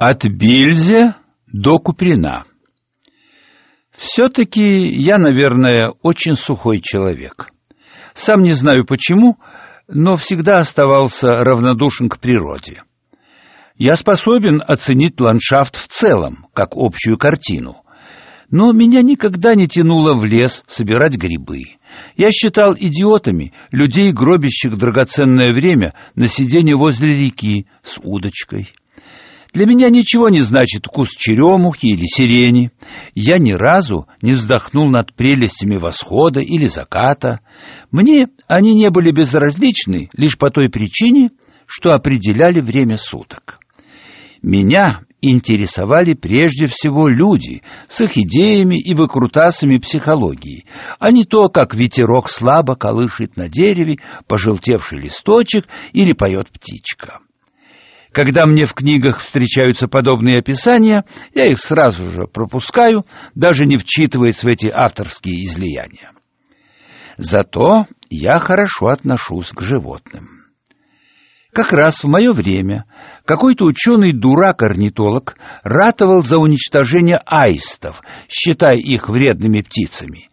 От Бильзе до Куприна. Все-таки я, наверное, очень сухой человек. Сам не знаю почему, но всегда оставался равнодушен к природе. Я способен оценить ландшафт в целом, как общую картину. Но меня никогда не тянуло в лес собирать грибы. Я считал идиотами людей, гробящих драгоценное время на сиденье возле реки с удочкой. Для меня ничего не значит куст черемухи или сирени. Я ни разу не вздохнул над прелестями восхода или заката. Мне они не были безразличны лишь по той причине, что определяли время суток. Меня интересовали прежде всего люди с их идеями и выкрутасами психологии, а не то, как ветерок слабо колышет на дереве пожелтевший листочек или поет птичка. Когда мне в книгах встречаются подобные описания, я их сразу же пропускаю, даже не вчитываясь в эти авторские излияния. Зато я хорошо отношусь к животным. Как раз в мое время какой-то ученый-дурак-орнитолог ратовал за уничтожение аистов, считая их вредными птицами.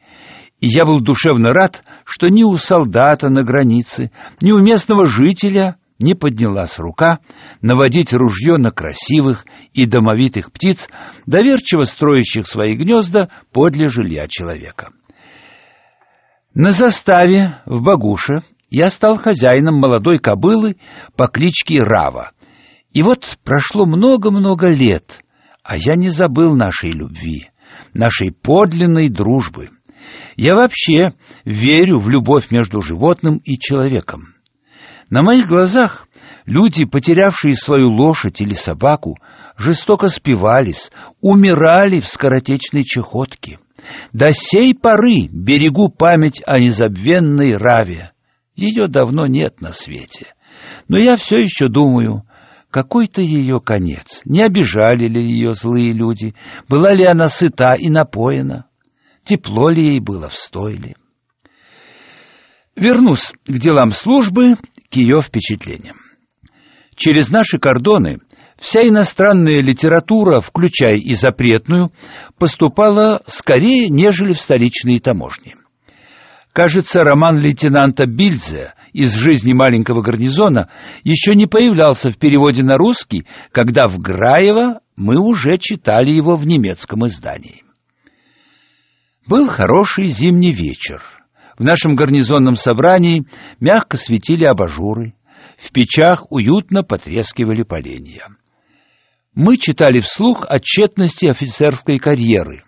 И я был душевно рад, что ни у солдата на границе, ни у местного жителя не поднялась рука наводить ружье на красивых и домовитых птиц, доверчиво строящих свои гнезда подле жилья человека. На заставе в Багуше я стал хозяином молодой кобылы по кличке Рава. И вот прошло много-много лет, а я не забыл нашей любви, нашей подлинной дружбы. Я вообще верю в любовь между животным и человеком. На моих глазах люди, потерявшие свою лошадь или собаку, жестоко спивались, умирали в скоротечной чехотке. До сей поры берегу память о незабвенной Раве. Ее давно нет на свете. Но я все еще думаю, какой-то ее конец. Не обижали ли ее злые люди? Была ли она сыта и напоена? Тепло ли ей было в стойле? Вернусь к делам службы ее впечатлениям. Через наши кордоны вся иностранная литература, включая и запретную, поступала скорее, нежели в столичные таможни. Кажется, роман лейтенанта Бильзе из жизни маленького гарнизона еще не появлялся в переводе на русский, когда в Граево мы уже читали его в немецком издании. Был хороший зимний вечер. В нашем гарнизонном собрании мягко светили абажуры, в печах уютно потрескивали поленья. Мы читали вслух о тщетности офицерской карьеры,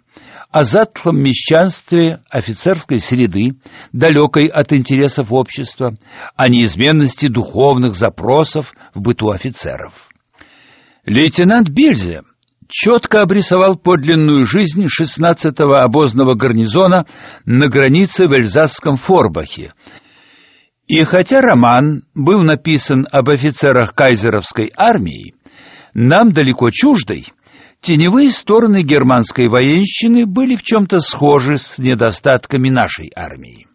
о затхлом мещанстве офицерской среды, далекой от интересов общества, о неизменности духовных запросов в быту офицеров. Лейтенант Бильзе четко обрисовал подлинную жизнь 16-го обозного гарнизона на границе в Эльзасском Форбахе. И хотя роман был написан об офицерах кайзеровской армии, нам далеко чуждой, теневые стороны германской военщины были в чем-то схожи с недостатками нашей армии.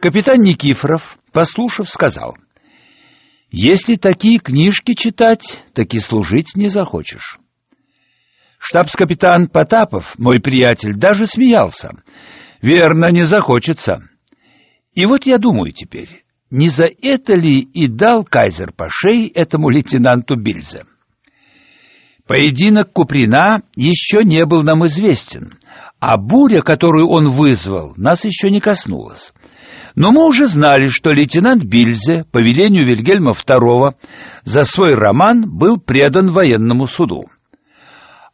Капитан Никифоров, послушав, сказал, «Если такие книжки читать, так и служить не захочешь». Штабс-капитан Потапов, мой приятель, даже смеялся. Верно, не захочется. И вот я думаю теперь, не за это ли и дал кайзер по шее этому лейтенанту Бильзе? Поединок Куприна еще не был нам известен, а буря, которую он вызвал, нас еще не коснулась. Но мы уже знали, что лейтенант Бильзе по велению Вильгельма II за свой роман был предан военному суду.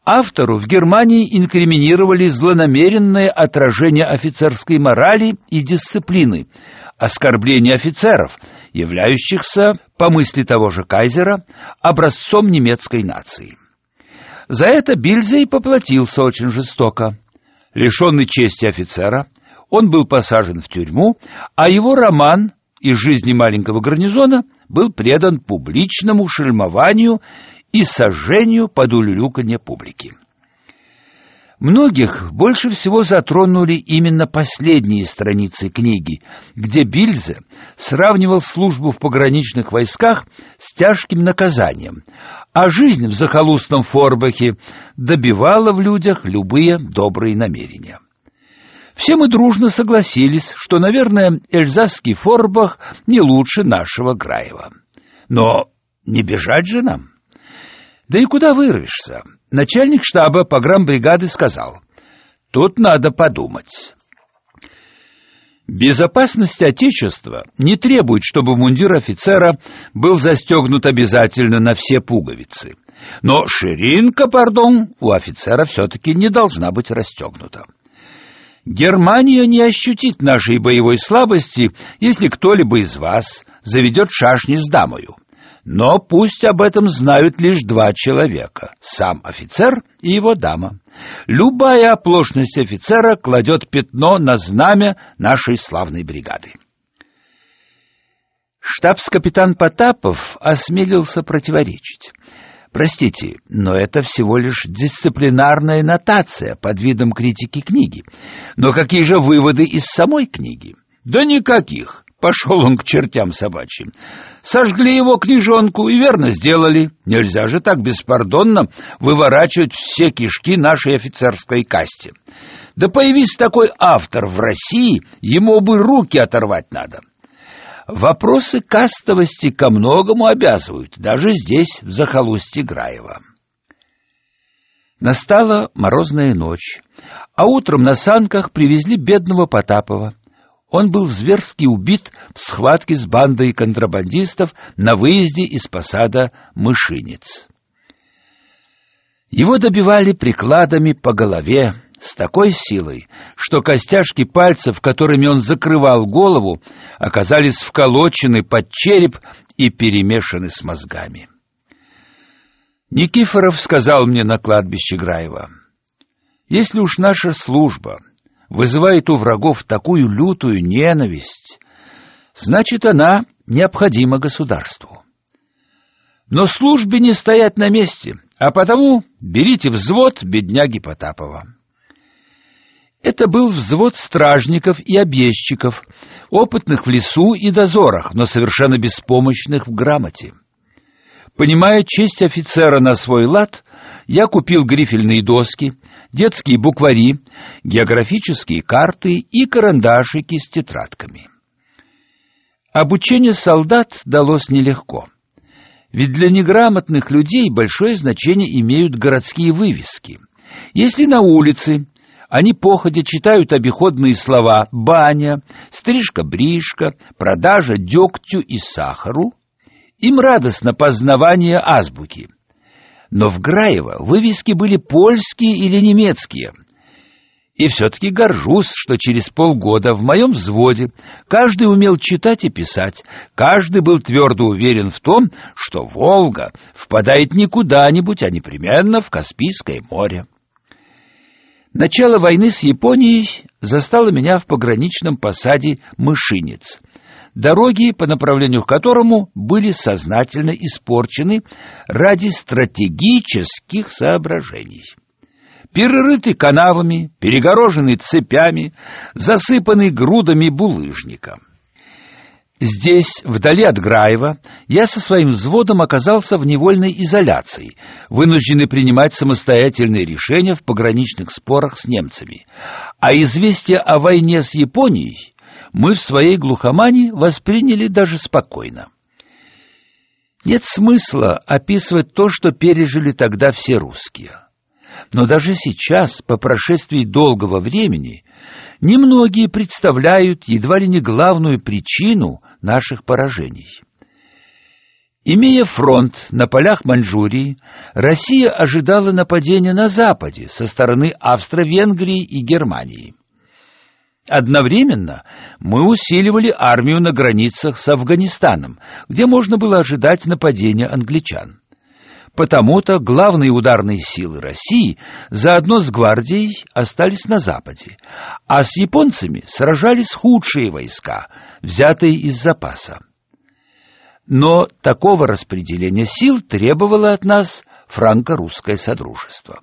Автору в Германии инкриминировали злонамеренное отражение офицерской морали и дисциплины, оскорбление офицеров, являющихся, по мысли того же кайзера, образцом немецкой нации. За это Бильзе и поплатился очень жестоко. Лишенный чести офицера, он был посажен в тюрьму, а его роман из жизни маленького гарнизона был предан публичному шельмованию и сожжению под улюлюканье публики. Многих больше всего затронули именно последние страницы книги, где Бильзе сравнивал службу в пограничных войсках с тяжким наказанием, а жизнь в захолустном Форбахе добивала в людях любые добрые намерения. Все мы дружно согласились, что, наверное, эльзасский Форбах не лучше нашего Граева. Но не бежать же нам. Да и куда вырвешься? Начальник штаба пограмбригады сказал, тут надо подумать. Безопасность Отечества не требует, чтобы мундир офицера был застегнут обязательно на все пуговицы. Но ширинка, пардон, у офицера все-таки не должна быть расстегнута. Германия не ощутит нашей боевой слабости, если кто-либо из вас заведет шашни с дамою. Но пусть об этом знают лишь два человека — сам офицер и его дама. Любая оплошность офицера кладет пятно на знамя нашей славной бригады. Штабс-капитан Потапов осмелился противоречить. Простите, но это всего лишь дисциплинарная нотация под видом критики книги. Но какие же выводы из самой книги? Да никаких. Пошел он к чертям собачьим. Сожгли его книжонку и верно сделали. Нельзя же так беспардонно выворачивать все кишки нашей офицерской касте. Да появись такой автор в России, ему бы руки оторвать надо. Вопросы кастовости ко многому обязывают, даже здесь, в захолустье Граева. Настала морозная ночь, а утром на санках привезли бедного Потапова. Он был зверски убит в схватке с бандой контрабандистов на выезде из посада Мышинец. Его добивали прикладами по голове с такой силой, что костяшки пальцев, которыми он закрывал голову, оказались вколочены под череп и перемешаны с мозгами. Никифоров сказал мне на кладбище Граева, «Если уж наша служба вызывает у врагов такую лютую ненависть, значит, она необходима государству. Но службе не стоять на месте, а потому берите взвод бедняги Потапова. Это был взвод стражников и объездчиков, опытных в лесу и дозорах, но совершенно беспомощных в грамоте. Понимая честь офицера на свой лад, я купил грифельные доски, детские буквари, географические карты и карандашики с тетрадками. Обучение солдат далось нелегко. Ведь для неграмотных людей большое значение имеют городские вывески. Если на улице они походя читают обиходные слова «баня», «стрижка-бришка», «продажа дегтю и сахару», им радостно познавание азбуки. Но в Граево вывески были польские или немецкие. И все-таки горжусь, что через полгода в моем взводе каждый умел читать и писать, каждый был твердо уверен в том, что Волга впадает не куда-нибудь, а непременно в Каспийское море. Начало войны с Японией застало меня в пограничном посаде Мышинец — дороги по направлению к которому были сознательно испорчены ради стратегических соображений. Перерыты канавами, перегорожены цепями, засыпаны грудами булыжника. Здесь, вдали от Граева, я со своим взводом оказался в невольной изоляции, вынужденный принимать самостоятельные решения в пограничных спорах с немцами. А известие о войне с Японией мы в своей глухомане восприняли даже спокойно. Нет смысла описывать то, что пережили тогда все русские. Но даже сейчас, по прошествии долгого времени, немногие представляют едва ли не главную причину наших поражений. Имея фронт на полях Маньчжурии, Россия ожидала нападения на западе со стороны Австро-Венгрии и Германии. Одновременно мы усиливали армию на границах с Афганистаном, где можно было ожидать нападения англичан. Потому-то главные ударные силы России заодно с гвардией остались на западе, а с японцами сражались худшие войска, взятые из запаса. Но такого распределения сил требовало от нас франко-русское содружество.